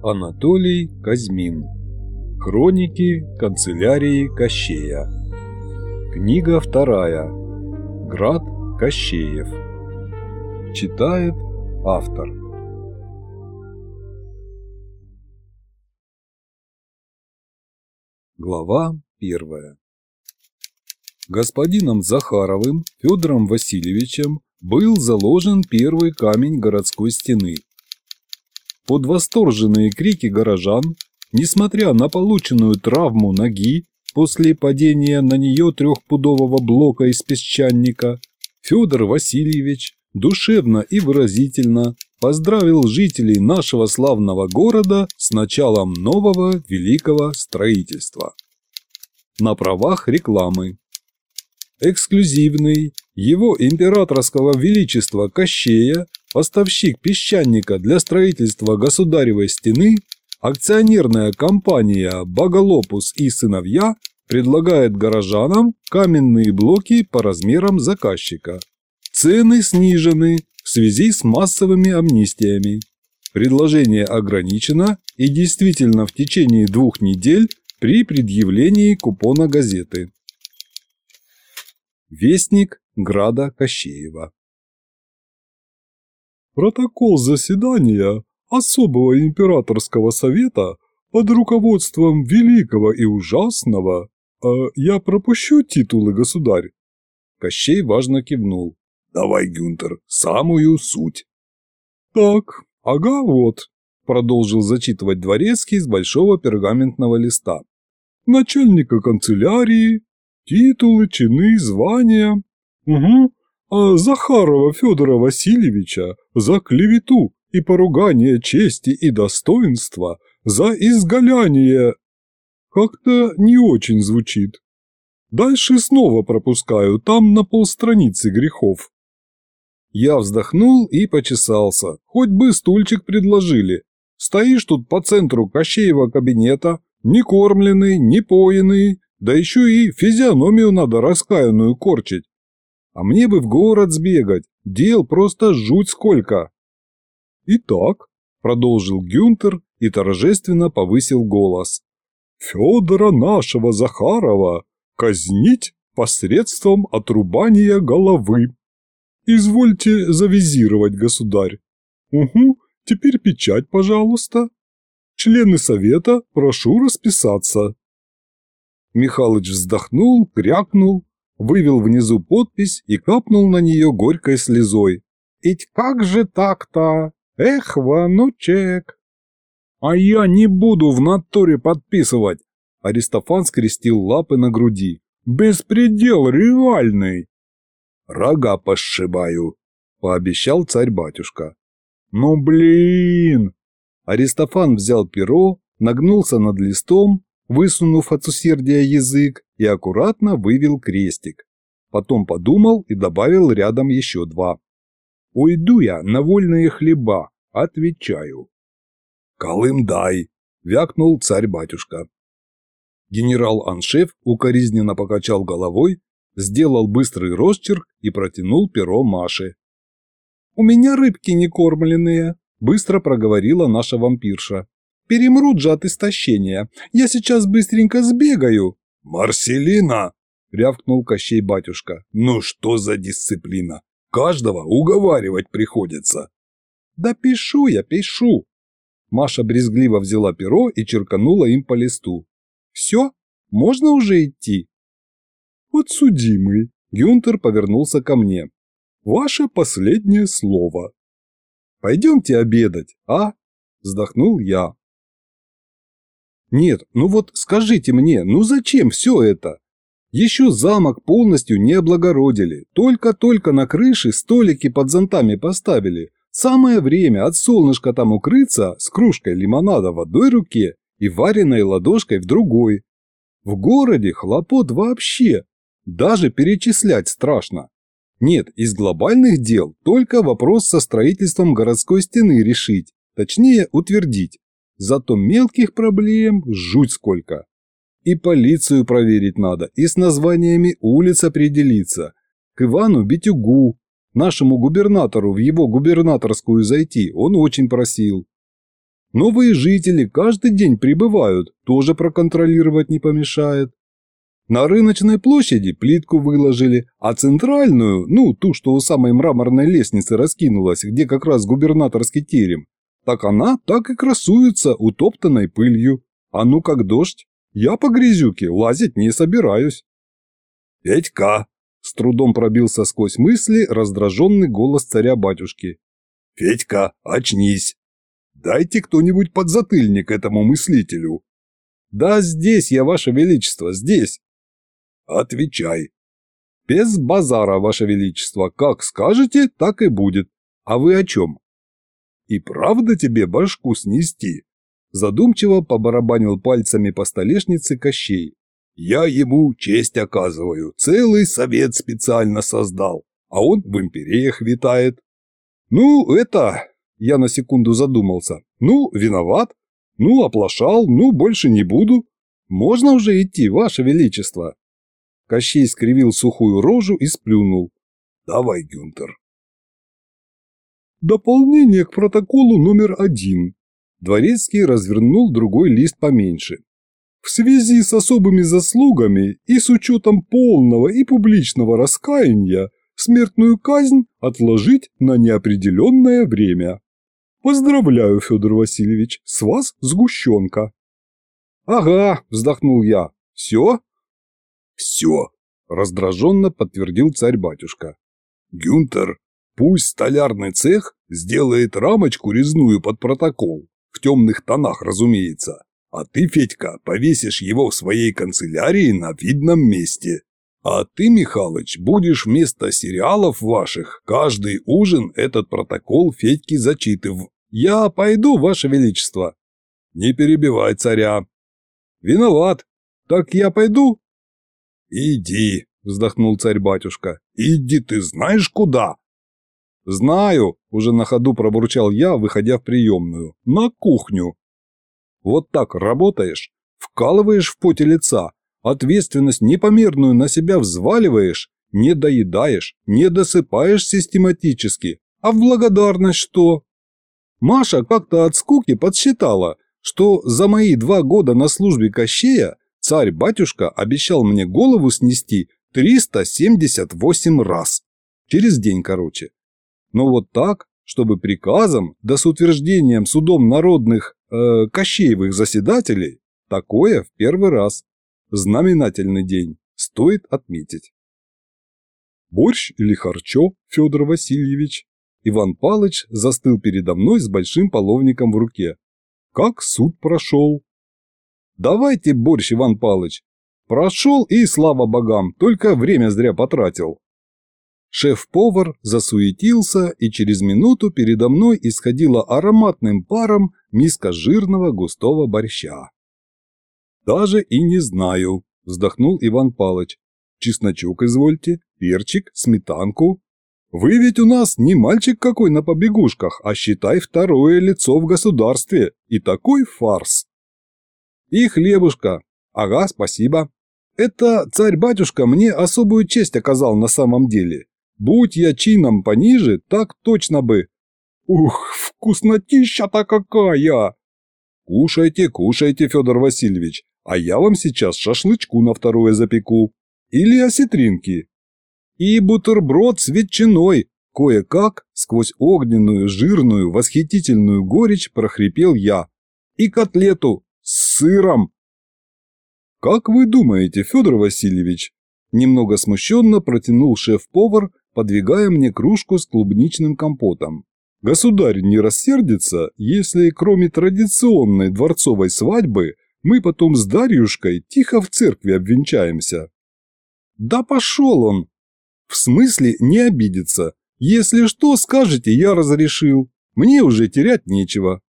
Анатолий Казьмин. Хроники канцелярии Кощея. Книга вторая. Град Кощеев. Читает автор. Глава первая. Господином Захаровым Федором Васильевичем был заложен первый камень городской стены. Под восторженные крики горожан, несмотря на полученную травму ноги после падения на нее трехпудового блока из песчаника, Федор Васильевич душевно и выразительно поздравил жителей нашего славного города с началом нового великого строительства. На правах рекламы. Эксклюзивный его императорского величества Кощея, поставщик песчаника для строительства государевой стены, акционерная компания «Боголопус и сыновья» предлагает горожанам каменные блоки по размерам заказчика. Цены снижены в связи с массовыми амнистиями. Предложение ограничено и действительно в течение двух недель при предъявлении купона газеты. Вестник Града Кощеева Протокол заседания особого императорского совета под руководством великого и ужасного э, «Я пропущу титулы, государь?» Кощей важно кивнул. «Давай, Гюнтер, самую суть». «Так, ага, вот», – продолжил зачитывать дворецкий с большого пергаментного листа. «Начальника канцелярии, Титулы, чины, звания. Угу. А Захарова Федора Васильевича за клевету и поругание чести и достоинства, за изгаляние. Как-то не очень звучит. Дальше снова пропускаю, там на полстраницы грехов. Я вздохнул и почесался. Хоть бы стульчик предложили. Стоишь тут по центру Кощеева кабинета, не кормленный, не поенный, да еще и физиономию надо раскаянную корчить. А мне бы в город сбегать, дел просто жуть сколько. Итак, продолжил Гюнтер и торжественно повысил голос. Федора нашего Захарова казнить посредством отрубания головы. Извольте завизировать, государь. Угу, теперь печать, пожалуйста. Члены совета, прошу расписаться. Михалыч вздохнул, крякнул, вывел внизу подпись и капнул на нее горькой слезой. «Ведь как же так-то? Эх, внучек!» «А я не буду в натуре подписывать!» Аристофан скрестил лапы на груди. «Беспредел реальный!» «Рога пошибаю!» – пообещал царь-батюшка. «Ну блин!» Аристофан взял перо, нагнулся над листом высунув от усердия язык, и аккуратно вывел крестик. Потом подумал и добавил рядом еще два. «Уйду я на вольные хлеба, отвечаю». «Колым дай!» – вякнул царь-батюшка. Генерал-аншеф укоризненно покачал головой, сделал быстрый росчерк и протянул перо Маше. «У меня рыбки не кормленные», – быстро проговорила наша вампирша. Перемрут же от истощения. Я сейчас быстренько сбегаю». «Марселина!» – рявкнул Кощей батюшка. «Ну что за дисциплина? Каждого уговаривать приходится». «Да пишу я, пишу». Маша брезгливо взяла перо и черканула им по листу. «Все? Можно уже идти?» «Подсудимый», – Гюнтер повернулся ко мне. «Ваше последнее слово». «Пойдемте обедать, а?» – вздохнул я. Нет, ну вот скажите мне, ну зачем все это? Еще замок полностью не облагородили, только-только на крыше столики под зонтами поставили. Самое время от солнышка там укрыться с кружкой лимонада в одной руке и вареной ладошкой в другой. В городе хлопот вообще, даже перечислять страшно. Нет, из глобальных дел только вопрос со строительством городской стены решить, точнее утвердить. Зато мелких проблем жуть сколько. И полицию проверить надо, и с названиями улиц определиться. К Ивану Битюгу, нашему губернатору, в его губернаторскую зайти, он очень просил. Новые жители каждый день прибывают, тоже проконтролировать не помешает. На рыночной площади плитку выложили, а центральную, ну, ту, что у самой мраморной лестницы раскинулась, где как раз губернаторский терем, так она так и красуется утоптанной пылью. А ну как дождь. Я по грязюке лазить не собираюсь. «Петька!» – с трудом пробился сквозь мысли раздраженный голос царя-батюшки. «Федька, очнись! Дайте кто-нибудь подзатыльник этому мыслителю!» «Да здесь я, ваше величество, здесь!» «Отвечай!» «Без базара, ваше величество, как скажете, так и будет. А вы о чем?» «И правда тебе башку снести?» Задумчиво побарабанил пальцами по столешнице Кощей. «Я ему честь оказываю, целый совет специально создал, а он в империях витает». «Ну, это...» – я на секунду задумался. «Ну, виноват. Ну, оплошал. Ну, больше не буду. Можно уже идти, ваше величество?» Кощей скривил сухую рожу и сплюнул. «Давай, Гюнтер». Дополнение к протоколу номер один. Дворецкий развернул другой лист поменьше. В связи с особыми заслугами и с учетом полного и публичного раскаяния смертную казнь отложить на неопределенное время. Поздравляю, Федор Васильевич, с вас сгущенка. Ага, вздохнул я. Все? Все, раздраженно подтвердил царь-батюшка. Гюнтер, пусть столярный цех сделает рамочку резную под протокол, в темных тонах, разумеется. А ты, Федька, повесишь его в своей канцелярии на видном месте. А ты, Михалыч, будешь вместо сериалов ваших каждый ужин этот протокол Федьки зачитыв. Я пойду, ваше величество. Не перебивай царя. Виноват. Так я пойду? Иди, вздохнул царь-батюшка. Иди ты знаешь куда? Знаю, уже на ходу пробурчал я, выходя в приемную. На кухню. Вот так работаешь, вкалываешь в поте лица, ответственность непомерную на себя взваливаешь, не доедаешь, не досыпаешь систематически. А в благодарность что? Маша как-то от скуки подсчитала, что за мои два года на службе Кощея царь-батюшка обещал мне голову снести 378 раз. Через день, короче. Но вот так, чтобы приказом, да с утверждением судом народных э, Кощеевых заседателей, такое в первый раз. Знаменательный день, стоит отметить. Борщ или харчо, Федор Васильевич? Иван Палыч застыл передо мной с большим половником в руке. Как суд прошел? Давайте борщ, Иван Палыч. Прошел и слава богам, только время зря потратил. Шеф-повар засуетился, и через минуту передо мной исходила ароматным паром миска жирного густого борща. «Даже и не знаю», – вздохнул Иван Палыч. «Чесночок извольте, перчик, сметанку. Вы ведь у нас не мальчик какой на побегушках, а считай второе лицо в государстве, и такой фарс». «И хлебушка. Ага, спасибо. Это царь-батюшка мне особую честь оказал на самом деле. Будь я чином пониже, так точно бы. Ух, вкуснотища-то какая! Кушайте, кушайте, Федор Васильевич, а я вам сейчас шашлычку на второе запеку. Или осетринки. И бутерброд с ветчиной. Кое-как, сквозь огненную, жирную, восхитительную горечь прохрипел я. И котлету с сыром. Как вы думаете, Федор Васильевич? Немного смущенно протянул шеф-повар, подвигая мне кружку с клубничным компотом. Государь не рассердится, если кроме традиционной дворцовой свадьбы мы потом с Дарьюшкой тихо в церкви обвенчаемся. Да пошел он! В смысле не обидится. Если что, скажете, я разрешил. Мне уже терять нечего.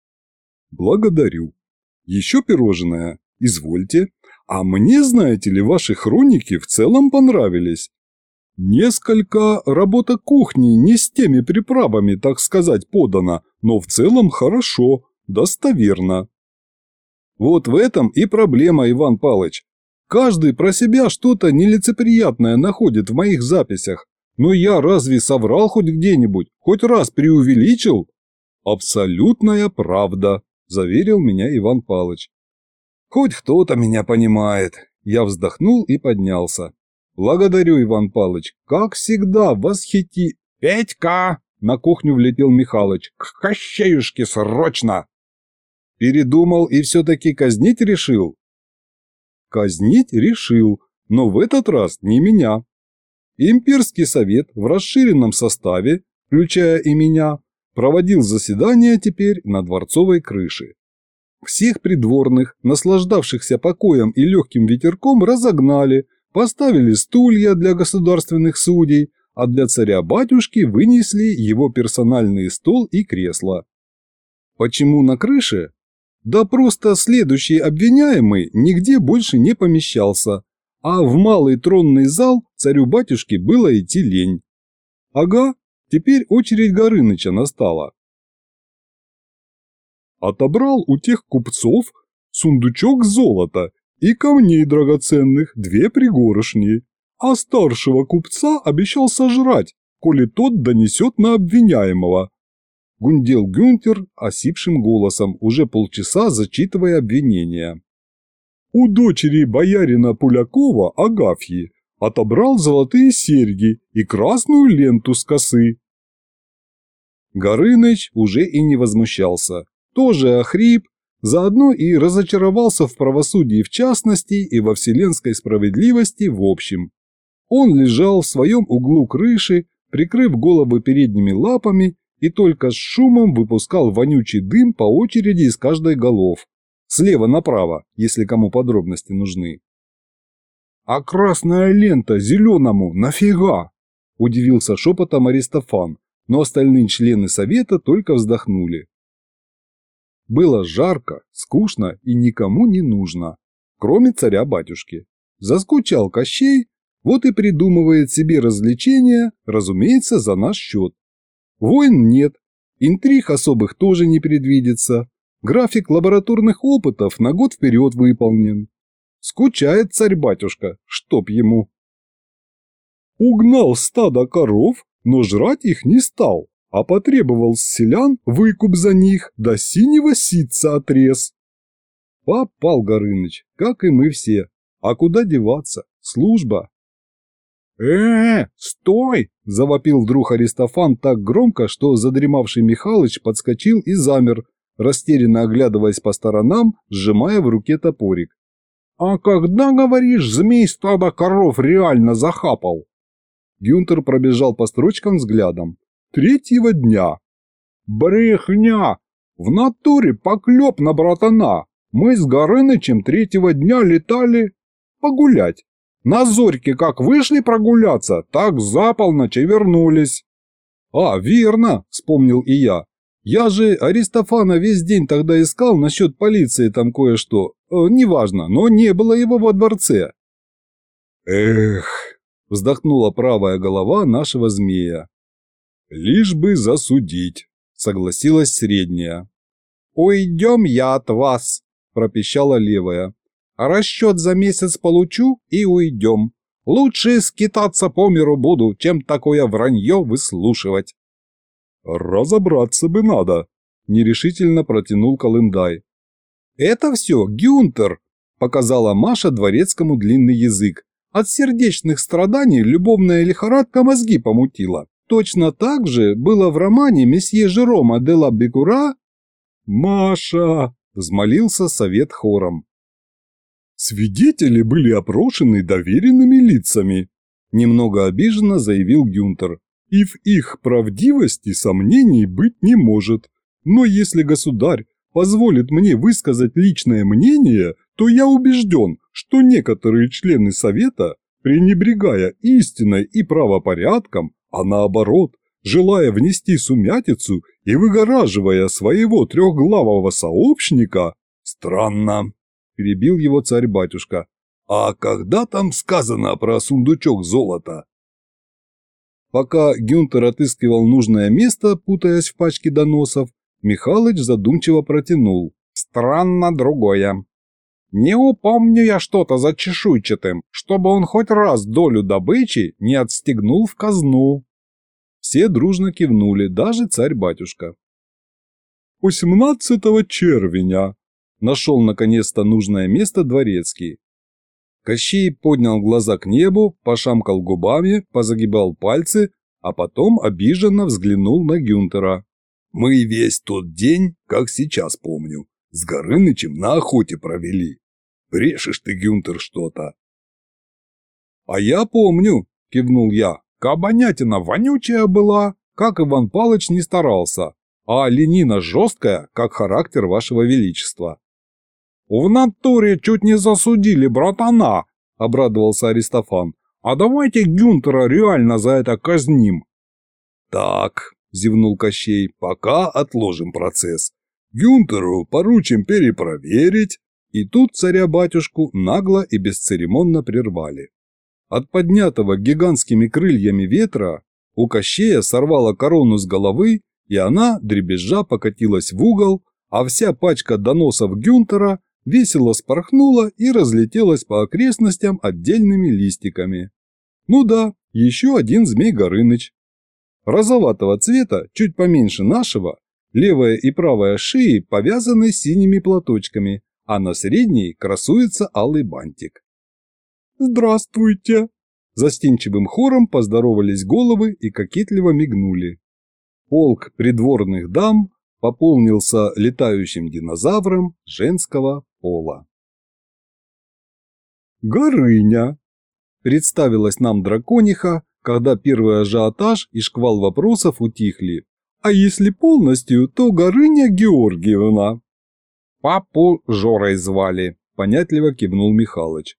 Благодарю. Еще пирожное. Извольте. А мне, знаете ли, ваши хроники в целом понравились. Несколько работа кухни не с теми приправами, так сказать, подана, но в целом хорошо, достоверно. Вот в этом и проблема, Иван Палыч. Каждый про себя что-то нелицеприятное находит в моих записях. Но я разве соврал хоть где-нибудь, хоть раз преувеличил? Абсолютная правда, заверил меня Иван Палыч. Хоть кто-то меня понимает. Я вздохнул и поднялся. Благодарю, Иван Палыч. Как всегда, восхити... Петька! На кухню влетел Михалыч. К Кощеюшке срочно! Передумал и все-таки казнить решил? Казнить решил, но в этот раз не меня. Имперский совет в расширенном составе, включая и меня, проводил заседание теперь на дворцовой крыше. Всех придворных, наслаждавшихся покоем и легким ветерком, разогнали, поставили стулья для государственных судей, а для царя-батюшки вынесли его персональный стол и кресло. Почему на крыше? Да просто следующий обвиняемый нигде больше не помещался, а в малый тронный зал царю-батюшке было идти лень. Ага, теперь очередь Горыныча настала. Отобрал у тех купцов сундучок золота и камней драгоценных две пригорошни, а старшего купца обещал сожрать, коли тот донесет на обвиняемого. Гундел Гюнтер осипшим голосом, уже полчаса зачитывая обвинения. У дочери боярина Пулякова Агафьи отобрал золотые серьги и красную ленту с косы. Горыныч уже и не возмущался. Тоже охрип, заодно и разочаровался в правосудии в частности и во вселенской справедливости в общем. Он лежал в своем углу крыши, прикрыв голову передними лапами и только с шумом выпускал вонючий дым по очереди из каждой голов. Слева направо, если кому подробности нужны. «А красная лента зеленому нафига?» – удивился шепотом Аристофан, но остальные члены совета только вздохнули. Было жарко, скучно и никому не нужно, кроме царя-батюшки. Заскучал Кощей, вот и придумывает себе развлечения, разумеется, за наш счет. Войн нет, интриг особых тоже не предвидится, график лабораторных опытов на год вперед выполнен. Скучает царь-батюшка, чтоб ему. Угнал стадо коров, но жрать их не стал, а потребовал с селян выкуп за них, до синего ситца отрез. Попал Горыныч, как и мы все. А куда деваться? Служба э, -э стой!» – завопил вдруг Аристофан так громко, что задремавший Михалыч подскочил и замер, растерянно оглядываясь по сторонам, сжимая в руке топорик. «А когда, говоришь, змей стадо коров реально захапал?» Гюнтер пробежал по строчкам взглядом. «Третьего дня». «Брехня! В натуре поклеп на братана. Мы с Горынычем третьего дня летали погулять. На зорьке как вышли прогуляться, так за полночь и вернулись. А, верно, вспомнил и я. Я же Аристофана весь день тогда искал насчет полиции там кое-что. Э, неважно, но не было его во дворце. Эх, вздохнула правая голова нашего змея. Лишь бы засудить, согласилась средняя. Уйдем я от вас, пропищала левая. Расчет за месяц получу и уйдем. Лучше скитаться по миру буду, чем такое вранье выслушивать. Разобраться бы надо, нерешительно протянул Колымдай. Это все Гюнтер, показала Маша дворецкому длинный язык. От сердечных страданий любовная лихорадка мозги помутила. Точно так же было в романе месье Жерома де ла Бекура «Маша!» – взмолился совет хором. Свидетели были опрошены доверенными лицами, немного обиженно заявил Гюнтер. И в их правдивости сомнений быть не может. Но если государь позволит мне высказать личное мнение, то я убежден, что некоторые члены Совета, пренебрегая истиной и правопорядком, а наоборот, желая внести сумятицу и выгораживая своего трехглавого сообщника, странно, перебил его царь-батюшка. «А когда там сказано про сундучок золота?» Пока Гюнтер отыскивал нужное место, путаясь в пачке доносов, Михалыч задумчиво протянул. «Странно другое. Не упомню я что-то за чешуйчатым, чтобы он хоть раз долю добычи не отстегнул в казну». Все дружно кивнули, даже царь-батюшка. 18 червеня. Нашел наконец-то нужное место дворецкий. Кощей поднял глаза к небу, пошамкал губами, позагибал пальцы, а потом обиженно взглянул на Гюнтера. «Мы весь тот день, как сейчас помню, с Горынычем на охоте провели. Брешешь ты, Гюнтер, что-то». «А я помню», – кивнул я, – «кабанятина вонючая была, как Иван Палыч не старался, а ленина жесткая, как характер вашего величества». «В натуре чуть не засудили братана», – обрадовался Аристофан. «А давайте Гюнтера реально за это казним». «Так», – зевнул Кощей, – «пока отложим процесс. Гюнтеру поручим перепроверить». И тут царя-батюшку нагло и бесцеремонно прервали. От поднятого гигантскими крыльями ветра у Кощея сорвала корону с головы, и она, дребезжа, покатилась в угол, а вся пачка доносов Гюнтера весело спорхнула и разлетелась по окрестностям отдельными листиками. Ну да, еще один Змей Горыныч. Розоватого цвета, чуть поменьше нашего, левая и правая шеи повязаны синими платочками, а на средней красуется алый бантик. «Здравствуйте!» Застенчивым хором поздоровались головы и кокетливо мигнули. Полк придворных дам пополнился летающим динозавром женского пола. «Горыня!» – представилась нам дракониха, когда первый ажиотаж и шквал вопросов утихли. «А если полностью, то Горыня Георгиевна!» «Папу Жорой звали», – понятливо кивнул Михалыч.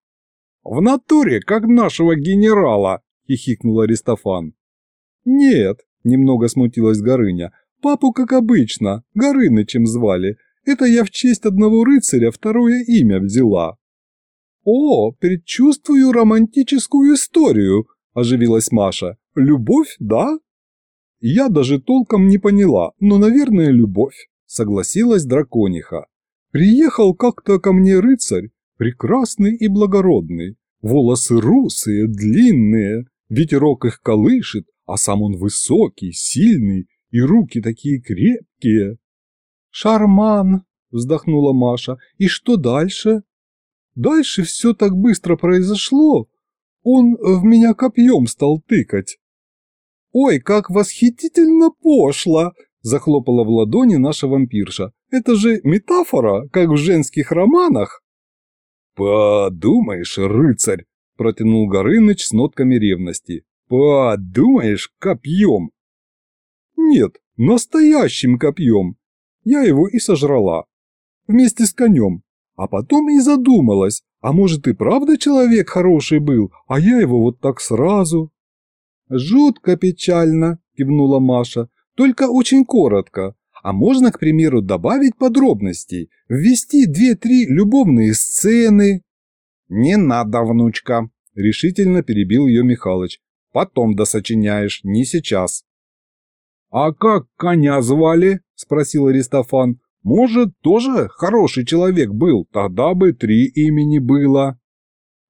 «В натуре, как нашего генерала!» – хихикнул Аристофан. «Нет», – немного смутилась Горыня, – «папу, как обычно, Горынычем звали. Это я в честь одного рыцаря второе имя взяла». «О, предчувствую романтическую историю», – оживилась Маша. «Любовь, да?» Я даже толком не поняла, но, наверное, любовь, согласилась дракониха. Приехал как-то ко мне рыцарь, прекрасный и благородный, волосы русые, длинные, ветерок их колышет, а сам он высокий, сильный, и руки такие крепкие. «Шарман!» – вздохнула Маша. «И что дальше?» «Дальше все так быстро произошло. Он в меня копьем стал тыкать». «Ой, как восхитительно пошло!» – захлопала в ладони наша вампирша. «Это же метафора, как в женских романах!» «Подумаешь, рыцарь!» – протянул Горыныч с нотками ревности. «Подумаешь, копьем!» «Нет, настоящим копьем. Я его и сожрала. Вместе с конем. А потом и задумалась, а может и правда человек хороший был, а я его вот так сразу». «Жутко печально», – кивнула Маша, – «только очень коротко. А можно, к примеру, добавить подробностей, ввести две-три любовные сцены?» «Не надо, внучка», – решительно перебил ее Михалыч. «Потом досочиняешь, не сейчас». «А как коня звали?» – спросил Аристофан. «Может, тоже хороший человек был, тогда бы три имени было».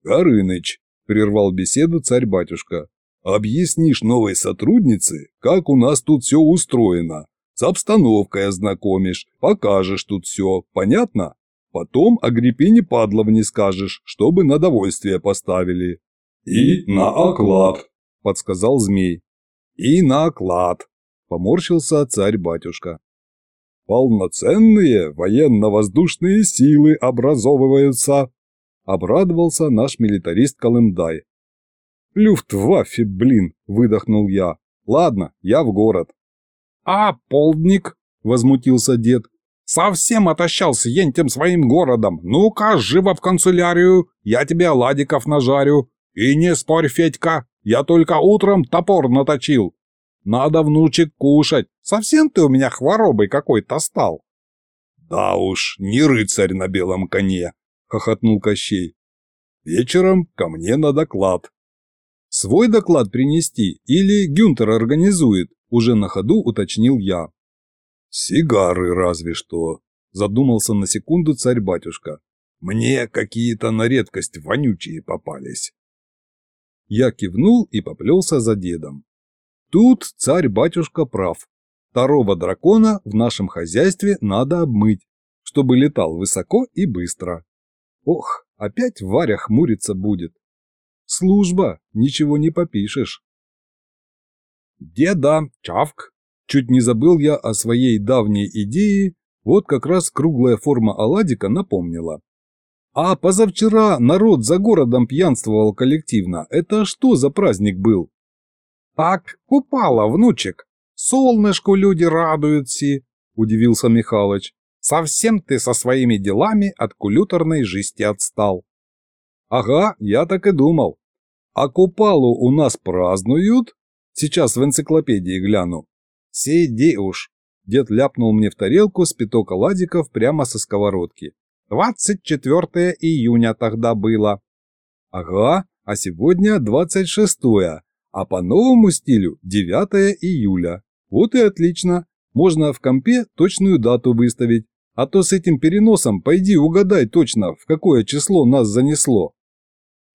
«Горыныч», – прервал беседу царь-батюшка, – «объяснишь новой сотруднице, как у нас тут все устроено, с обстановкой ознакомишь, покажешь тут все, понятно? Потом Агриппине Падловне скажешь, чтобы на довольствие поставили». «И на оклад», – подсказал змей. «И на оклад», – поморщился царь-батюшка. «Полноценные военно-воздушные силы образовываются», – обрадовался наш милитарист Колымдай. «Люфтваффе, блин!» – выдохнул я. «Ладно, я в город». «А, полдник!» – возмутился дед. «Совсем отощался ентем своим городом. Ну-ка, живо в канцелярию, я тебе оладиков нажарю. И не спорь, Федька, я только утром топор наточил. Надо, внучек, кушать. Совсем ты у меня хворобой какой-то стал». «Да уж, не рыцарь на белом коне», – хохотнул Кощей. «Вечером ко мне на доклад». «Свой доклад принести или Гюнтер организует?» Уже на ходу уточнил я. «Сигары разве что», – задумался на секунду царь-батюшка. «Мне какие-то на редкость вонючие попались». Я кивнул и поплелся за дедом. Тут царь-батюшка прав. Второго дракона в нашем хозяйстве надо обмыть, чтобы летал высоко и быстро. Ох, опять Варя хмуриться будет. Служба, ничего не попишешь. Деда, чавк. Чуть не забыл я о своей давней идее, вот как раз круглая форма оладика напомнила. А позавчера народ за городом пьянствовал коллективно. Это что за праздник был? Так, купала, внучек. Солнышку люди радуются, удивился Михалыч. Совсем ты со своими делами от кулюторной жизни отстал. Ага, я так и думал. А Купалу у нас празднуют? Сейчас в энциклопедии гляну. Сиди уж. Дед ляпнул мне в тарелку с пяток оладиков прямо со сковородки. 24 июня тогда было. Ага, а сегодня 26, а по новому стилю 9 июля. Вот и отлично. Можно в компе точную дату выставить. А то с этим переносом пойди угадай точно, в какое число нас занесло.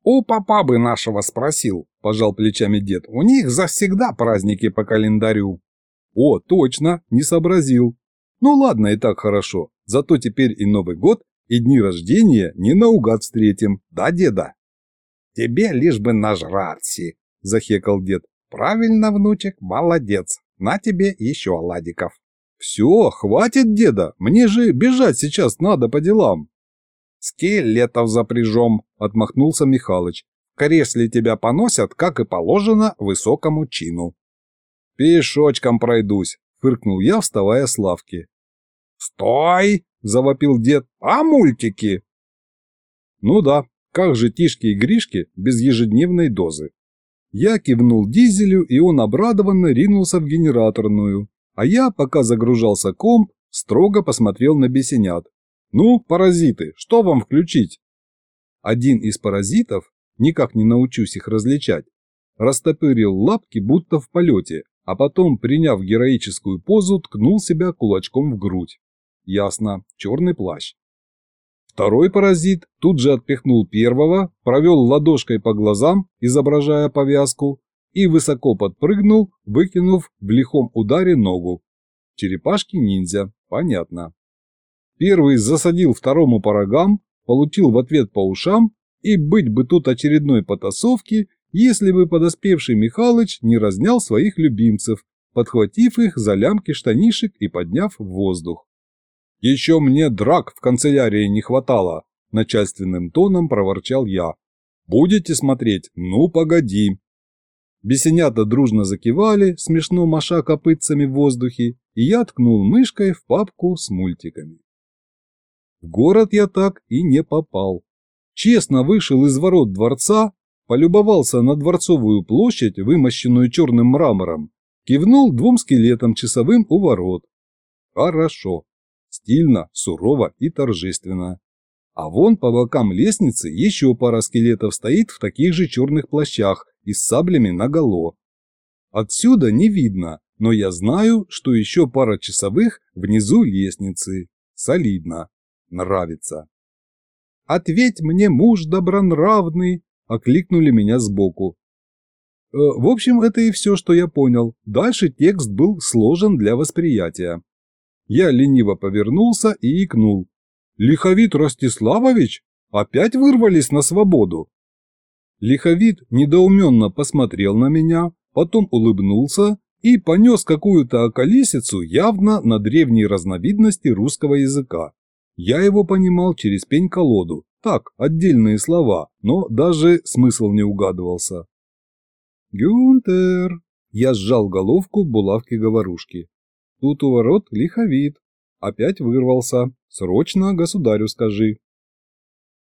«У папа бы нашего спросил», – пожал плечами дед. «У них завсегда праздники по календарю». «О, точно, не сообразил. Ну ладно, и так хорошо. Зато теперь и Новый год, и дни рождения не наугад встретим, да, деда?» «Тебе лишь бы нажраться», – захекал дед. «Правильно, внучек, молодец. На тебе еще оладиков». «Все, хватит, деда, мне же бежать сейчас надо по делам». «Скелетов запряжем», — отмахнулся Михалыч. «В кресле тебя поносят, как и положено, высокому чину». «Пешочком пройдусь», — фыркнул я, вставая с лавки. «Стой!» — завопил дед. «А мультики?» «Ну да, как же Тишки и Гришки без ежедневной дозы?» Я кивнул дизелю, и он обрадованно ринулся в генераторную, а я, пока загружался комп, строго посмотрел на бесенят. «Ну, паразиты, что вам включить?» Один из паразитов, никак не научусь их различать, растопырил лапки будто в полете, а потом, приняв героическую позу, ткнул себя кулачком в грудь. Ясно, черный плащ. Второй паразит тут же отпихнул первого, провел ладошкой по глазам, изображая повязку, и высоко подпрыгнул, выкинув в лихом ударе ногу. Черепашки-ниндзя, понятно. Первый засадил второму по рогам, получил в ответ по ушам, и быть бы тут очередной потасовки, если бы подоспевший Михалыч не разнял своих любимцев, подхватив их за лямки штанишек и подняв в воздух. «Еще мне драк в канцелярии не хватало», – начальственным тоном проворчал я. «Будете смотреть? Ну, погоди». Бесенята дружно закивали, смешно маша копытцами в воздухе, и я ткнул мышкой в папку с мультиками. Город я так и не попал. Честно вышел из ворот дворца, полюбовался на дворцовую площадь, вымощенную черным мрамором, кивнул двум скелетам часовым у ворот. Хорошо. Стильно, сурово и торжественно. А вон по бокам лестницы еще пара скелетов стоит в таких же черных плащах и с саблями наголо. Отсюда не видно, но я знаю, что еще пара часовых внизу лестницы. Солидно нравится. «Ответь мне, муж добронравный!» – окликнули меня сбоку. Э, в общем, это и все, что я понял. Дальше текст был сложен для восприятия. Я лениво повернулся и икнул. «Лиховит Ростиславович? Опять вырвались на свободу?» Лиховит недоуменно посмотрел на меня, потом улыбнулся и понес какую-то околесицу явно на древней разновидности русского языка. Я его понимал через пень-колоду, так, отдельные слова, но даже смысл не угадывался. «Гюнтер!» Я сжал головку булавки-говорушки. Тут у ворот лиховит. Опять вырвался. Срочно государю скажи.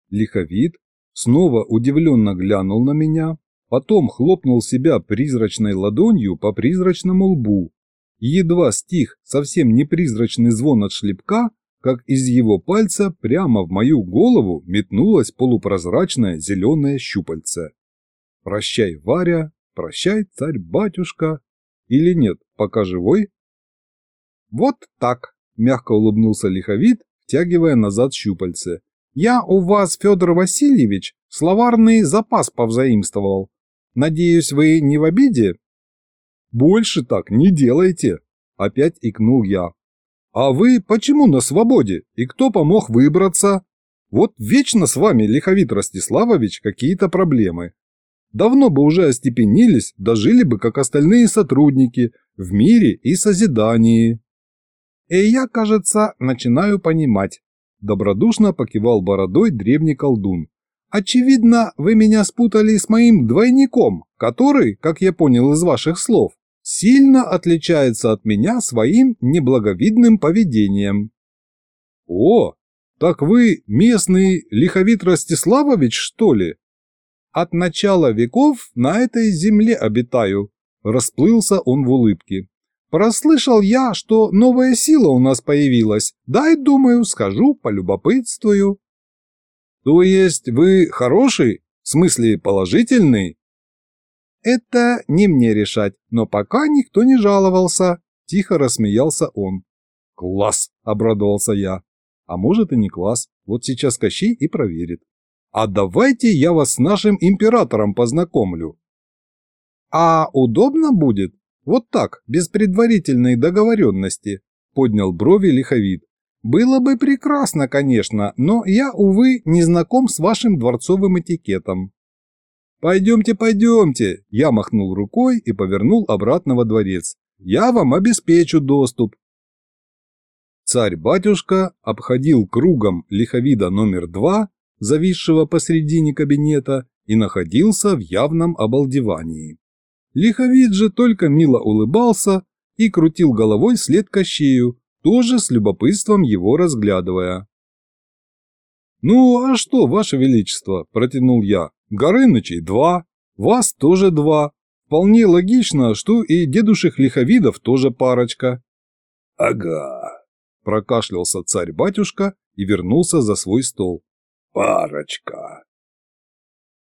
Лиховит снова удивленно глянул на меня, потом хлопнул себя призрачной ладонью по призрачному лбу. едва стих совсем непризрачный звон от шлепка, как из его пальца прямо в мою голову метнулось полупрозрачное зеленое щупальце. «Прощай, Варя, прощай, царь-батюшка!» Или нет, пока живой? «Вот так!» – мягко улыбнулся лиховид, втягивая назад щупальце. «Я у вас, Федор Васильевич, словарный запас повзаимствовал. Надеюсь, вы не в обиде?» «Больше так не делайте!» Опять икнул я. А вы почему на свободе? И кто помог выбраться? Вот вечно с вами, Лиховит Ростиславович, какие-то проблемы. Давно бы уже остепенились, дожили бы, как остальные сотрудники, в мире и созидании. И я, кажется, начинаю понимать. Добродушно покивал бородой древний колдун. Очевидно, вы меня спутали с моим двойником, который, как я понял из ваших слов, сильно отличается от меня своим неблаговидным поведением. О, так вы местный Лиховит Ростиславович, что ли? От начала веков на этой земле обитаю, расплылся он в улыбке. Прослышал я, что новая сила у нас появилась. Дай, думаю, скажу, полюбопытствую. То есть вы хороший, в смысле положительный? Это не мне решать, но пока никто не жаловался. Тихо рассмеялся он. Класс, обрадовался я. А может и не класс, вот сейчас Кощей и проверит. А давайте я вас с нашим императором познакомлю. А удобно будет? Вот так, без предварительной договоренности, поднял брови лиховид. Было бы прекрасно, конечно, но я, увы, не знаком с вашим дворцовым этикетом. Пойдемте, пойдемте, я махнул рукой и повернул обратно во дворец. Я вам обеспечу доступ. Царь-батюшка обходил кругом лиховида номер два, зависшего посредине кабинета, и находился в явном обалдевании. Лиховид же только мило улыбался и крутил головой след Кощею, тоже с любопытством его разглядывая. «Ну, а что, Ваше Величество?» – протянул я. «Горынычей два, вас тоже два. Вполне логично, что и дедушек Лиховидов тоже парочка». «Ага», – прокашлялся царь-батюшка и вернулся за свой стол. «Парочка».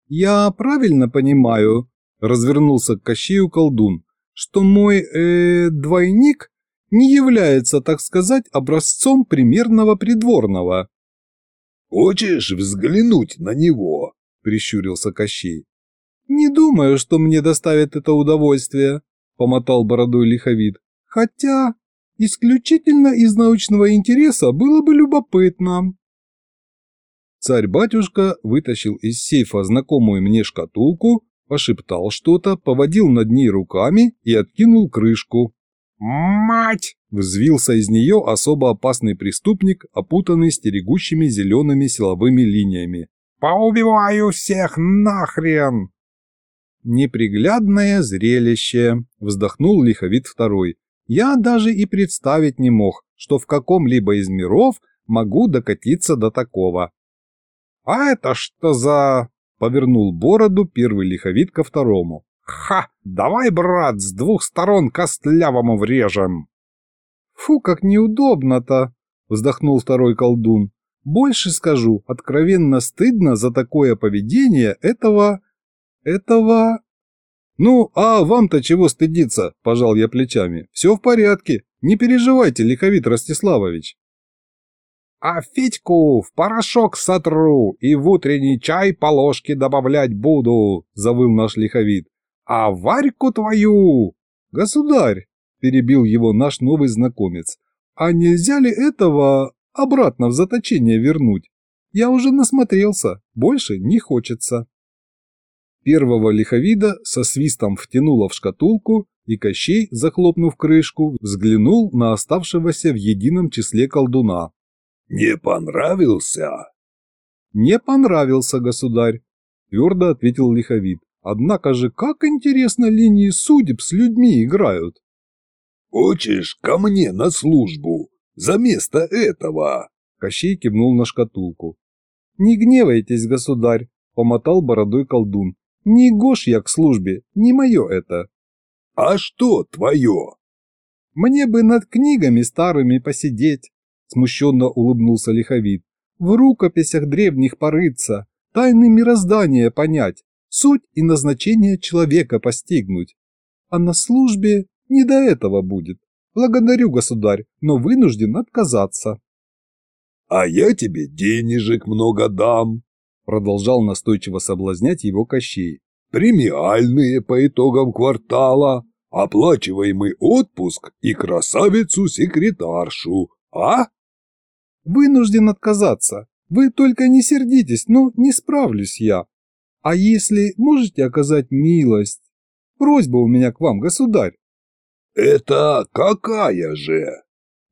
«Я правильно понимаю?» – развернулся к Кощею колдун, что мой э, двойник не является, так сказать, образцом примерного придворного. «Хочешь взглянуть на него?» – прищурился Кощей. «Не думаю, что мне доставит это удовольствие», – помотал бородой лиховид. «Хотя, исключительно из научного интереса было бы любопытно». Царь-батюшка вытащил из сейфа знакомую мне шкатулку, пошептал что-то, поводил над ней руками и откинул крышку. «Мать!» – взвился из нее особо опасный преступник, опутанный стерегущими зелеными силовыми линиями. «Поубиваю всех нахрен!» «Неприглядное зрелище!» – вздохнул лиховид второй. «Я даже и представить не мог, что в каком-либо из миров могу докатиться до такого». «А это что за...» – повернул бороду первый лиховид ко второму. «Ха! Давай, брат, с двух сторон костлявому врежем!» «Фу, как неудобно-то!» – вздохнул второй колдун. «Больше скажу, откровенно стыдно за такое поведение этого... этого...» «Ну, а вам-то чего стыдиться?» – пожал я плечами. «Все в порядке, не переживайте, Лиховит Ростиславович». «А Федьку в порошок сотру и в утренний чай по ложке добавлять буду», – завыл наш Лиховит. «А Варьку твою!» «Государь!» – перебил его наш новый знакомец. «А нельзя ли этого обратно в заточение вернуть? Я уже насмотрелся, больше не хочется». Первого лиховида со свистом втянуло в шкатулку, и Кощей, захлопнув крышку, взглянул на оставшегося в едином числе колдуна. «Не понравился?» «Не понравился, государь», – твердо ответил лиховид. Однако же, как интересно линии судеб с людьми играют. «Хочешь ко мне на службу? За место этого?» Кощей кивнул на шкатулку. «Не гневайтесь, государь», — помотал бородой колдун. «Не гош я к службе, не мое это». «А что твое?» «Мне бы над книгами старыми посидеть», — смущенно улыбнулся лиховид. «В рукописях древних порыться, тайны мироздания понять, суть и назначение человека постигнуть. А на службе не до этого будет. Благодарю, государь, но вынужден отказаться. А я тебе денежек много дам, продолжал настойчиво соблазнять его Кощей. Премиальные по итогам квартала, оплачиваемый отпуск и красавицу-секретаршу, а? Вынужден отказаться. Вы только не сердитесь, но не справлюсь я. А если можете оказать милость? Просьба у меня к вам, государь. Это какая же?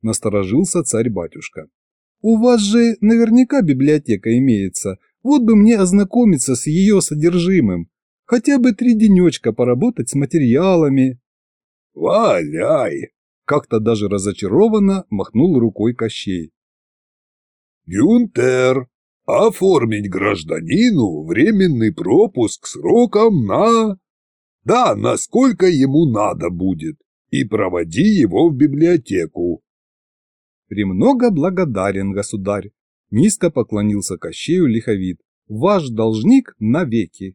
Насторожился царь-батюшка. У вас же наверняка библиотека имеется. Вот бы мне ознакомиться с ее содержимым. Хотя бы три денечка поработать с материалами. Валяй! Как-то даже разочарованно махнул рукой Кощей. Гюнтер, оформить гражданину временный пропуск сроком на... Да, насколько ему надо будет, и проводи его в библиотеку. «Премного благодарен, государь!» Низко поклонился Кощею лиховид. «Ваш должник навеки!»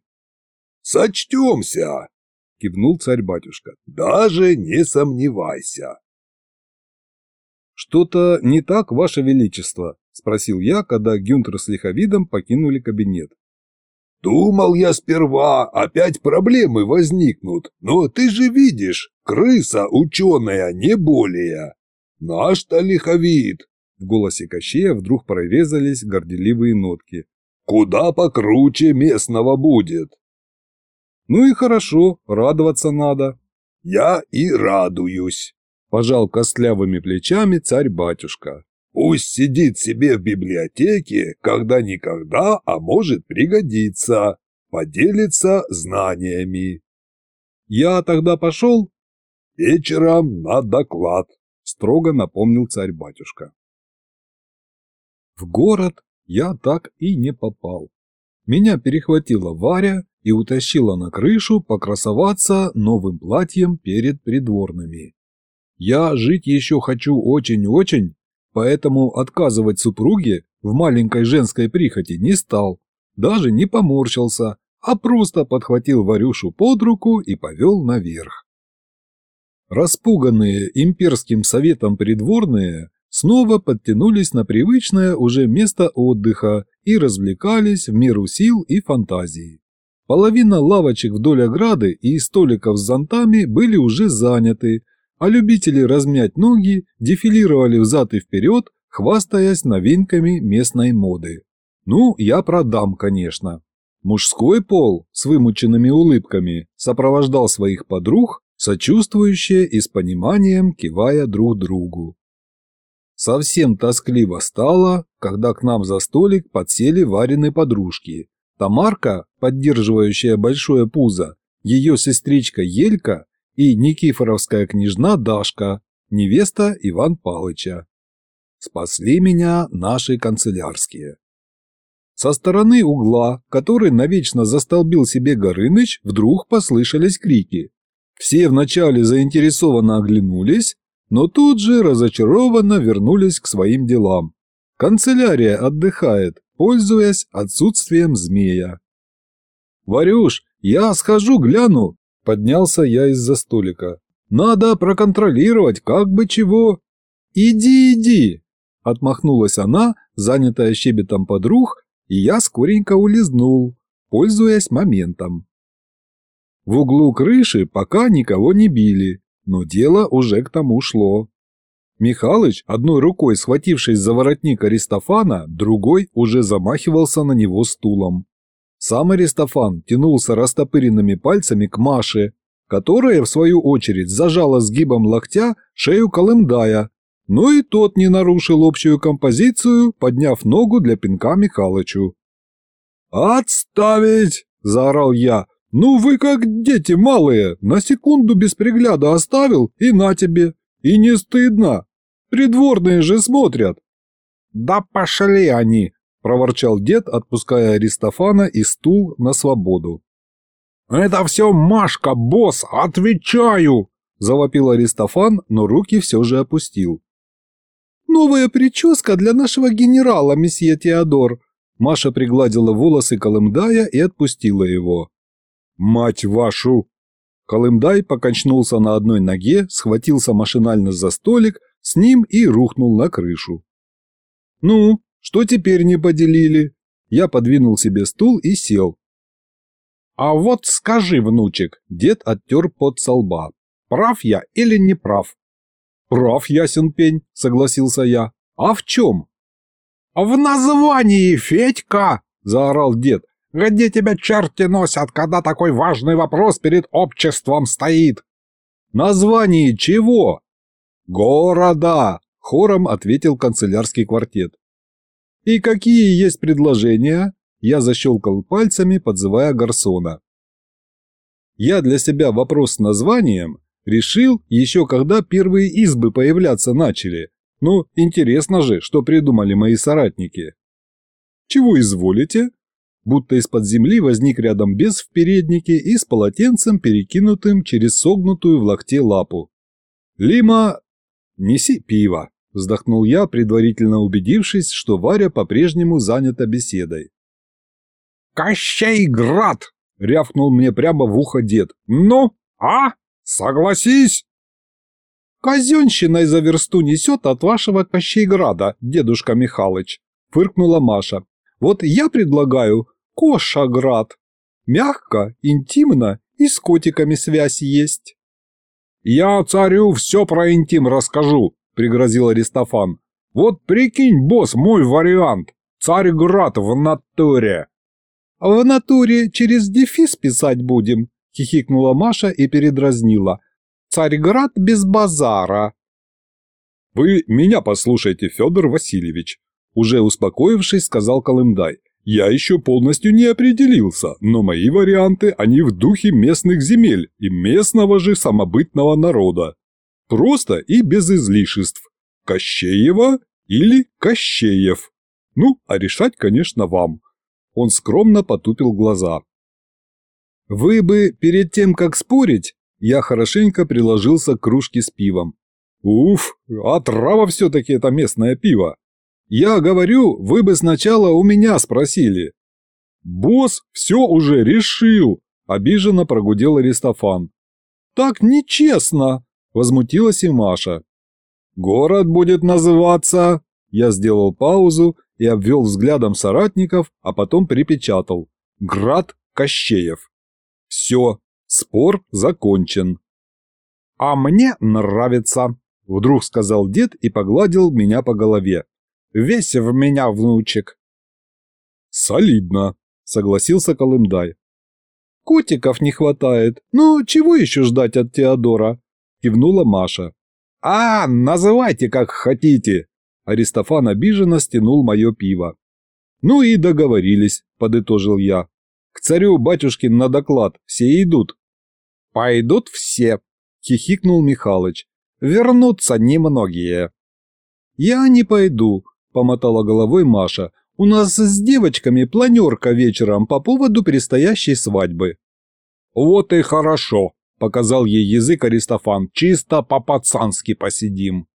«Сочтемся!» – кивнул царь-батюшка. «Даже не сомневайся!» «Что-то не так, ваше величество?» – спросил я, когда Гюнтер с лиховидом покинули кабинет. «Думал я сперва, опять проблемы возникнут, но ты же видишь, крыса ученая, не более. Наш-то лиховид!» В голосе Кощея вдруг прорезались горделивые нотки. «Куда покруче местного будет!» «Ну и хорошо, радоваться надо». «Я и радуюсь!» Пожал костлявыми плечами царь-батюшка. Пусть сидит себе в библиотеке, когда-никогда, а может пригодиться, поделится знаниями. Я тогда пошел? Вечером на доклад, строго напомнил царь-батюшка. В город я так и не попал. Меня перехватила Варя и утащила на крышу покрасоваться новым платьем перед придворными. Я жить еще хочу очень-очень, поэтому отказывать супруге в маленькой женской прихоти не стал, даже не поморщился, а просто подхватил Варюшу под руку и повел наверх. Распуганные имперским советом придворные снова подтянулись на привычное уже место отдыха и развлекались в меру сил и фантазии. Половина лавочек вдоль ограды и столиков с зонтами были уже заняты, а любители размять ноги дефилировали взад и вперед, хвастаясь новинками местной моды. Ну, я продам, конечно. Мужской пол с вымученными улыбками сопровождал своих подруг, сочувствующие и с пониманием кивая друг другу. Совсем тоскливо стало, когда к нам за столик подсели вареные подружки. Тамарка, поддерживающая большое пузо, ее сестричка Елька и Никифоровская княжна Дашка, невеста Иван Палыча. Спасли меня наши канцелярские. Со стороны угла, который навечно застолбил себе Горыныч, вдруг послышались крики. Все вначале заинтересованно оглянулись, но тут же разочарованно вернулись к своим делам. Канцелярия отдыхает, пользуясь отсутствием змея. «Варюш, я схожу гляну», Поднялся я из-за столика. «Надо проконтролировать, как бы чего». «Иди, иди!» Отмахнулась она, занятая щебетом подруг, и я скоренько улизнул, пользуясь моментом. В углу крыши пока никого не били, но дело уже к тому шло. Михалыч, одной рукой схватившись за воротник Аристофана, другой уже замахивался на него стулом. Сам Аристофан тянулся растопыренными пальцами к Маше, которая, в свою очередь, зажала сгибом локтя шею Колымдая, но и тот не нарушил общую композицию, подняв ногу для пинка Михалычу. «Отставить!» – заорал я. «Ну вы как дети малые, на секунду без пригляда оставил и на тебе. И не стыдно. Придворные же смотрят». «Да пошли они!» Проворчал дед, отпуская Аристофана и стул на свободу. «Это все Машка, босс, отвечаю!» – завопил Аристофан, но руки все же опустил. «Новая прическа для нашего генерала, месье Теодор!» Маша пригладила волосы Колымдая и отпустила его. «Мать вашу!» Колымдай покачнулся на одной ноге, схватился машинально за столик, с ним и рухнул на крышу. «Ну, что теперь не поделили? Я подвинул себе стул и сел. А вот скажи, внучек, дед оттер под со лба. прав я или не прав. Прав, ясен пень, согласился я. А в чем? В названии, Федька, заорал дед. Где тебя черти носят, когда такой важный вопрос перед обществом стоит? Название чего? Города, хором ответил канцелярский квартет. И какие есть предложения? Я защелкал пальцами, подзывая Гарсона. Я для себя вопрос с названием решил еще когда первые избы появляться начали. Ну, интересно же, что придумали мои соратники. Чего изволите? Будто из-под земли возник рядом без в переднике и с полотенцем, перекинутым через согнутую в локте лапу. Лима, неси пиво, вздохнул я, предварительно убедившись, что Варя по-прежнему занята беседой. «Кощей град!» — рявкнул мне прямо в ухо дед. «Ну, а? Согласись!» «Казенщиной за версту несет от вашего Кощейграда, дедушка Михалыч», — фыркнула Маша. «Вот я предлагаю Кошаград. Мягко, интимно и с котиками связь есть». «Я царю все про интим расскажу», — пригрозил Аристофан. «Вот прикинь, босс, мой вариант. Царьград в натуре». «В натуре через дефис писать будем», – хихикнула Маша и передразнила. «Царьград без базара». «Вы меня послушайте, Федор Васильевич», – уже успокоившись, сказал Колымдай. «Я еще полностью не определился, но мои варианты, они в духе местных земель и местного же самобытного народа. Просто и без излишеств. Кощеева или Кощеев. Ну, а решать, конечно, вам. Он скромно потупил глаза. «Вы бы перед тем, как спорить, я хорошенько приложился к кружке с пивом. Уф, а трава все-таки это местное пиво. Я говорю, вы бы сначала у меня спросили. Босс все уже решил, обиженно прогудел Аристофан. Так нечестно, возмутилась и Маша. Город будет называться... Я сделал паузу и обвел взглядом соратников, а потом припечатал. Град Кощеев. Все, спор закончен. «А мне нравится», – вдруг сказал дед и погладил меня по голове. «Весь в меня, внучек». «Солидно», – согласился Колымдай. «Котиков не хватает. Ну, чего еще ждать от Теодора?» – кивнула Маша. «А, называйте как хотите», Аристофан обиженно стянул мое пиво. «Ну и договорились», – подытожил я. «К царю батюшкин на доклад все идут». «Пойдут все», – хихикнул Михалыч. «Вернутся немногие». «Я не пойду», – помотала головой Маша. «У нас с девочками планерка вечером по поводу предстоящей свадьбы». «Вот и хорошо», – показал ей язык Аристофан. «Чисто по-пацански посидим».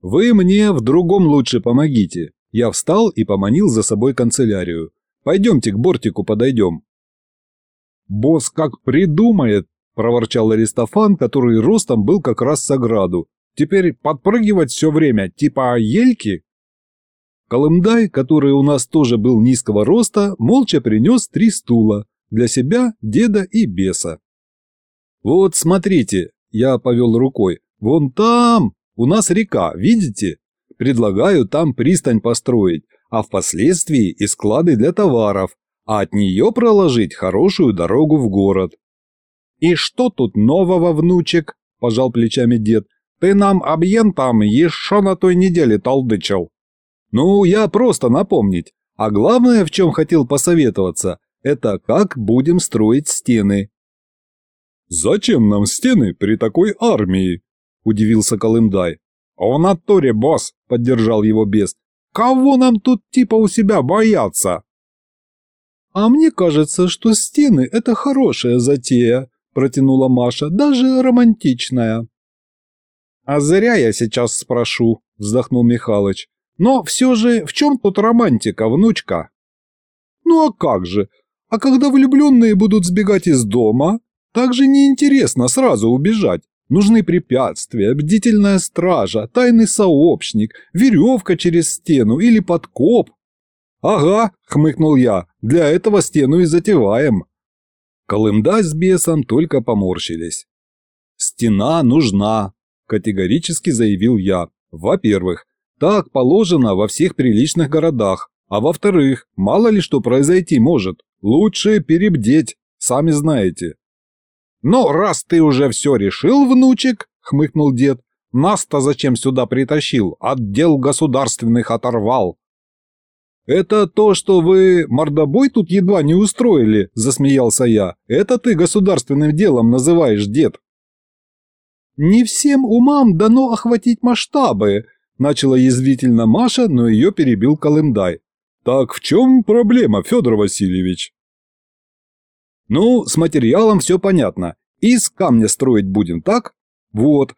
«Вы мне в другом лучше помогите». Я встал и поманил за собой канцелярию. «Пойдемте к бортику подойдем». «Босс как придумает», – проворчал Аристофан, который ростом был как раз с ограду. «Теперь подпрыгивать все время, типа ельки?» Колымдай, который у нас тоже был низкого роста, молча принес три стула для себя, деда и беса. «Вот смотрите», – я повел рукой, – «вон там, у нас река, видите? Предлагаю там пристань построить, а впоследствии и склады для товаров, а от нее проложить хорошую дорогу в город. «И что тут нового, внучек?» – пожал плечами дед. «Ты нам объен там еще на той неделе толдычил». «Ну, я просто напомнить. А главное, в чем хотел посоветоваться, это как будем строить стены». «Зачем нам стены при такой армии?» – удивился Колымдай. «В натуре, босс!» – поддержал его бес. «Кого нам тут типа у себя бояться?» «А мне кажется, что стены – это хорошая затея», – протянула Маша, – «даже романтичная». «А зря я сейчас спрошу», – вздохнул Михалыч. «Но все же в чем тут романтика, внучка?» «Ну а как же? А когда влюбленные будут сбегать из дома, так же неинтересно сразу убежать. Нужны препятствия, бдительная стража, тайный сообщник, веревка через стену или подкоп. «Ага», — хмыкнул я, — «для этого стену и затеваем». Колымда с бесом только поморщились. Стена нужна, категорически заявил я. Во-первых, так положено во всех приличных городах, а во-вторых, мало ли что произойти может. Лучше перебдеть, сами знаете. «Ну, раз ты уже все решил, внучек», — хмыкнул дед, — «нас-то зачем сюда притащил? Отдел государственных оторвал». «Это то, что вы мордобой тут едва не устроили», – засмеялся я. «Это ты государственным делом называешь, дед». «Не всем умам дано охватить масштабы», – начала язвительно Маша, но ее перебил Колымдай. «Так в чем проблема, Федор Васильевич?» «Ну, с материалом все понятно. Из камня строить будем, так? Вот.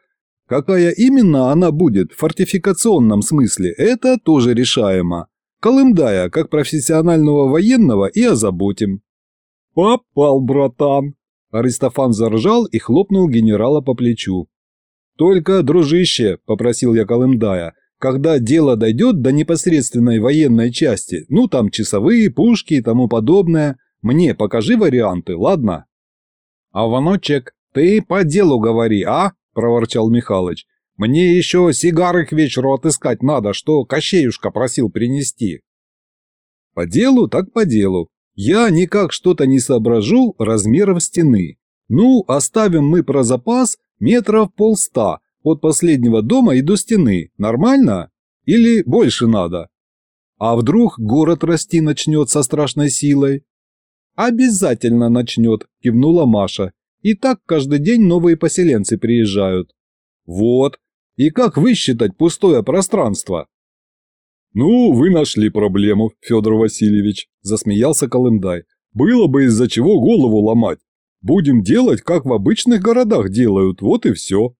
Какая именно она будет в фортификационном смысле, это тоже решаемо. Колымдая, как профессионального военного, и озаботим». «Попал, братан!» Аристофан заржал и хлопнул генерала по плечу. «Только, дружище», – попросил я Колымдая, – «когда дело дойдет до непосредственной военной части, ну там часовые, пушки и тому подобное, мне покажи варианты, ладно?» «А, внучек, ты по делу говори, а?» – проворчал Михалыч. Мне еще сигары к вечеру отыскать надо, что Кощеюшка просил принести. По делу так по делу. Я никак что-то не соображу размеров стены. Ну, оставим мы про запас метров полста от последнего дома и до стены. Нормально? Или больше надо? А вдруг город расти начнет со страшной силой? Обязательно начнет, кивнула Маша. И так каждый день новые поселенцы приезжают. Вот. И как высчитать пустое пространство? «Ну, вы нашли проблему, Федор Васильевич», – засмеялся Колымдай. «Было бы из-за чего голову ломать. Будем делать, как в обычных городах делают, вот и все».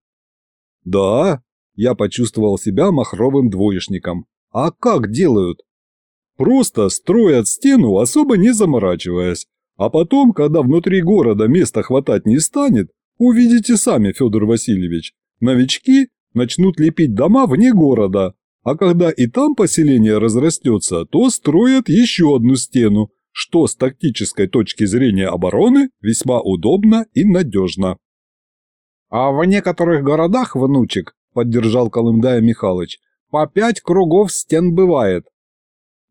«Да», – я почувствовал себя махровым двоечником. «А как делают?» «Просто строят стену, особо не заморачиваясь. А потом, когда внутри города места хватать не станет, увидите сами, Федор Васильевич, новички начнут лепить дома вне города, а когда и там поселение разрастется, то строят еще одну стену, что с тактической точки зрения обороны весьма удобно и надежно. «А в некоторых городах, внучек, — поддержал Колымдая Михалыч, — по пять кругов стен бывает».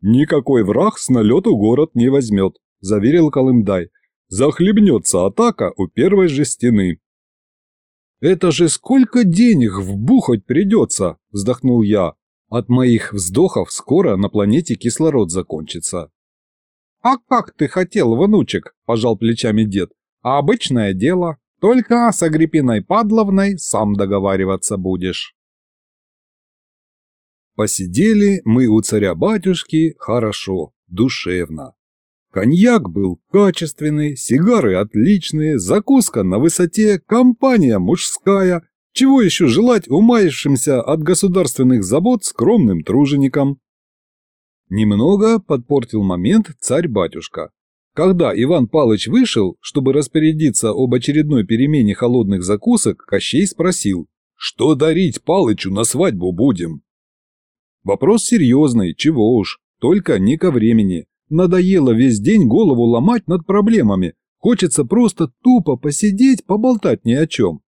«Никакой враг с налету город не возьмет», — заверил Колымдай. «Захлебнется атака у первой же стены». «Это же сколько денег вбухать придется!» – вздохнул я. «От моих вздохов скоро на планете кислород закончится». «А как ты хотел, внучек?» – пожал плечами дед. «А обычное дело. Только с Агриппиной Падловной сам договариваться будешь». Посидели мы у царя-батюшки хорошо, душевно. Коньяк был качественный, сигары отличные, закуска на высоте, компания мужская. Чего еще желать умаившимся от государственных забот скромным труженикам? Немного подпортил момент царь-батюшка. Когда Иван Палыч вышел, чтобы распорядиться об очередной перемене холодных закусок, Кощей спросил, что дарить Палычу на свадьбу будем? Вопрос серьезный, чего уж, только не ко времени. Надоело весь день голову ломать над проблемами. Хочется просто тупо посидеть, поболтать ни о чем.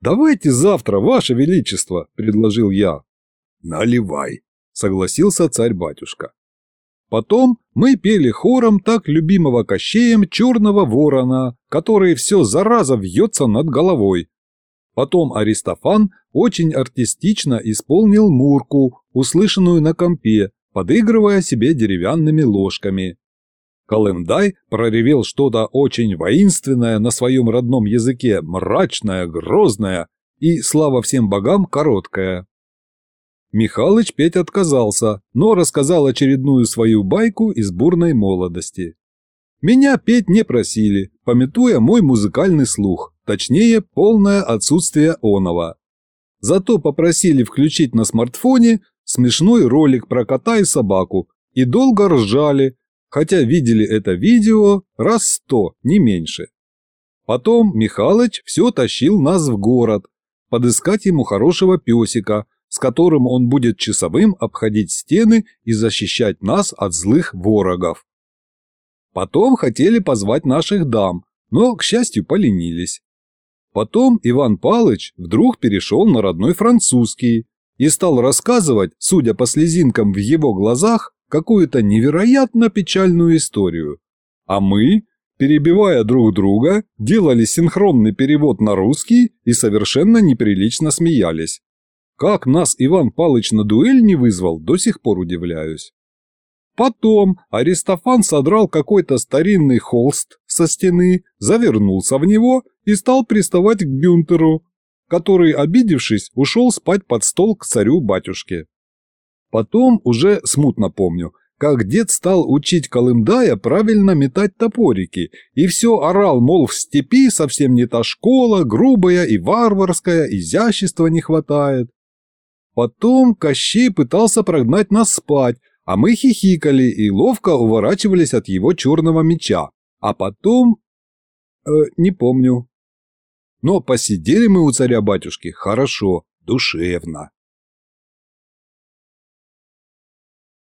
«Давайте завтра, Ваше Величество», – предложил я. «Наливай», – согласился царь-батюшка. Потом мы пели хором так любимого Кощеем черного ворона, который все зараза вьется над головой. Потом Аристофан очень артистично исполнил мурку, услышанную на компе, подыгрывая себе деревянными ложками. Колымдай проревел что-то очень воинственное на своем родном языке, мрачное, грозное и, слава всем богам, короткое. Михалыч петь отказался, но рассказал очередную свою байку из бурной молодости. Меня петь не просили, пометуя мой музыкальный слух, точнее, полное отсутствие оного. Зато попросили включить на смартфоне смешной ролик про кота и собаку и долго ржали, хотя видели это видео раз сто, не меньше. Потом Михалыч все тащил нас в город, подыскать ему хорошего песика, с которым он будет часовым обходить стены и защищать нас от злых ворогов. Потом хотели позвать наших дам, но, к счастью, поленились. Потом Иван Палыч вдруг перешел на родной французский и стал рассказывать, судя по слезинкам в его глазах, какую-то невероятно печальную историю. А мы, перебивая друг друга, делали синхронный перевод на русский и совершенно неприлично смеялись. Как нас Иван Палыч на дуэль не вызвал, до сих пор удивляюсь. Потом Аристофан содрал какой-то старинный холст со стены, завернулся в него и стал приставать к Бюнтеру, который, обидевшись, ушел спать под стол к царю-батюшке. Потом уже смутно помню, как дед стал учить Колымдая правильно метать топорики, и все орал, мол, в степи совсем не та школа, грубая и варварская, изящества не хватает. Потом Кощей пытался прогнать нас спать, а мы хихикали и ловко уворачивались от его черного меча. А потом... Э, не помню. Но посидели мы у царя-батюшки хорошо, душевно.